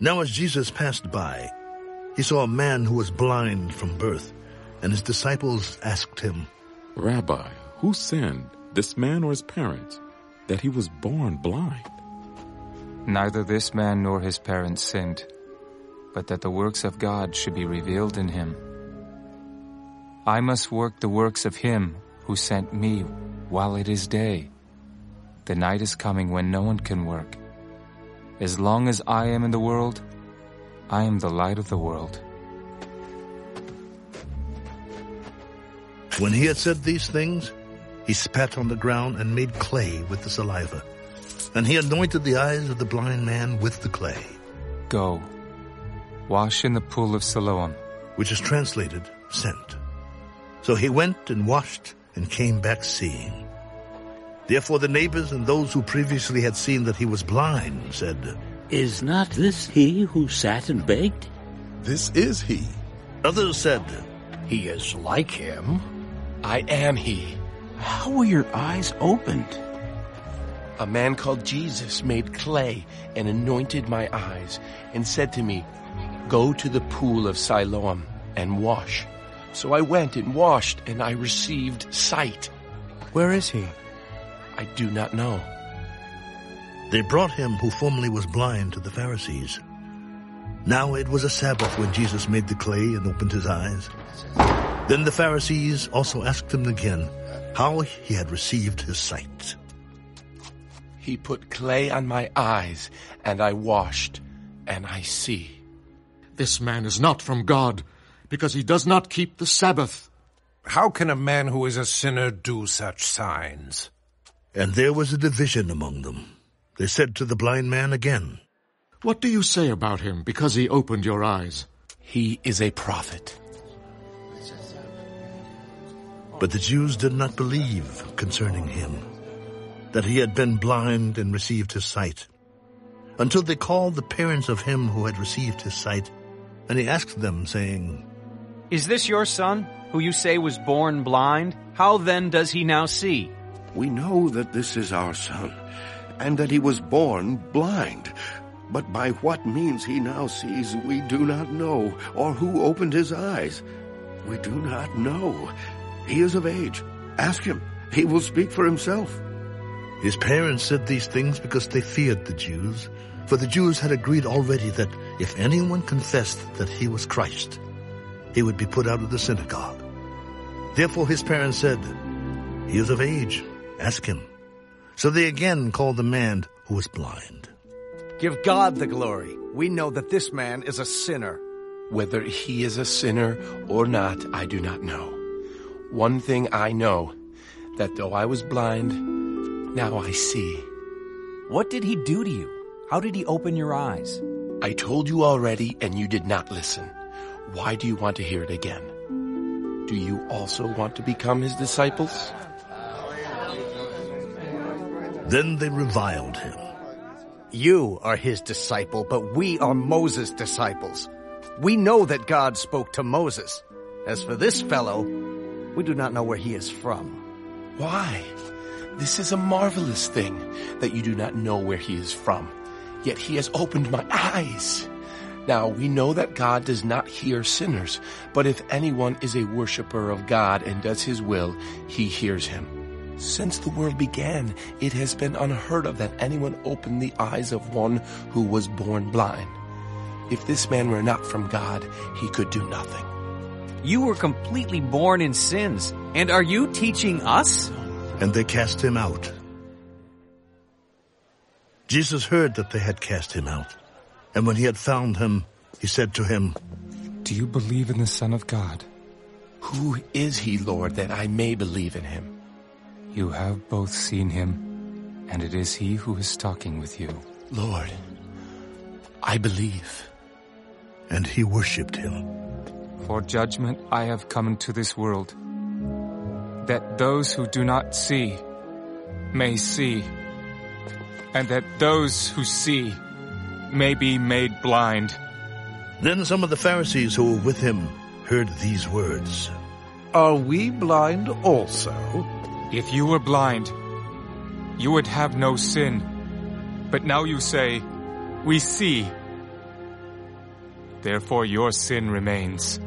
Now as Jesus passed by, he saw a man who was blind from birth, and his disciples asked him, Rabbi, who sinned, this man or his parents, that he was born blind? Neither this man nor his parents sinned, but that the works of God should be revealed in him. I must work the works of him who sent me while it is day. The night is coming when no one can work. As long as I am in the world, I am the light of the world. When he had said these things, he spat on the ground and made clay with the saliva. And he anointed the eyes of the blind man with the clay. Go, wash in the pool of Siloam. Which is translated, sent. So he went and washed and came back seeing. Therefore the neighbors and those who previously had seen that he was blind said, Is not this he who sat and begged? This is he. Others said, He is like him. I am he. How were your eyes opened? A man called Jesus made clay and anointed my eyes and said to me, Go to the pool of Siloam and wash. So I went and washed and I received sight. Where is he? I do not know. They brought him who formerly was blind to the Pharisees. Now it was a Sabbath when Jesus made the clay and opened his eyes. Then the Pharisees also asked him again how he had received his sight. He put clay on my eyes, and I washed, and I see. This man is not from God, because he does not keep the Sabbath. How can a man who is a sinner do such signs? And there was a division among them. They said to the blind man again, What do you say about him because he opened your eyes? He is a prophet. But the Jews did not believe concerning him, that he had been blind and received his sight, until they called the parents of him who had received his sight, and he asked them, saying, Is this your son, who you say was born blind? How then does he now see? We know that this is our son, and that he was born blind. But by what means he now sees we do not know, or who opened his eyes. We do not know. He is of age. Ask him. He will speak for himself. His parents said these things because they feared the Jews, for the Jews had agreed already that if anyone confessed that he was Christ, he would be put out of the synagogue. Therefore his parents said, He is of age. Ask him. So they again called the man who was blind. Give God the glory. We know that this man is a sinner. Whether he is a sinner or not, I do not know. One thing I know, that though I was blind, now I see. What did he do to you? How did he open your eyes? I told you already and you did not listen. Why do you want to hear it again? Do you also want to become his disciples? Then they reviled him. You are his disciple, but we are Moses' disciples. We know that God spoke to Moses. As for this fellow, we do not know where he is from. Why? This is a marvelous thing that you do not know where he is from. Yet he has opened my eyes. Now we know that God does not hear sinners, but if anyone is a worshiper of God and does his will, he hears him. Since the world began, it has been unheard of that anyone opened the eyes of one who was born blind. If this man were not from God, he could do nothing. You were completely born in sins, and are you teaching us? And they cast him out. Jesus heard that they had cast him out. And when he had found him, he said to him, Do you believe in the Son of God? Who is he, Lord, that I may believe in him? You have both seen him, and it is he who is talking with you. Lord, I believe. And he worshipped him. For judgment I have come into this world, that those who do not see may see, and that those who see may be made blind. Then some of the Pharisees who were with him heard these words. Are we blind also? If you were blind, you would have no sin. But now you say, We see, Therefore your sin remains.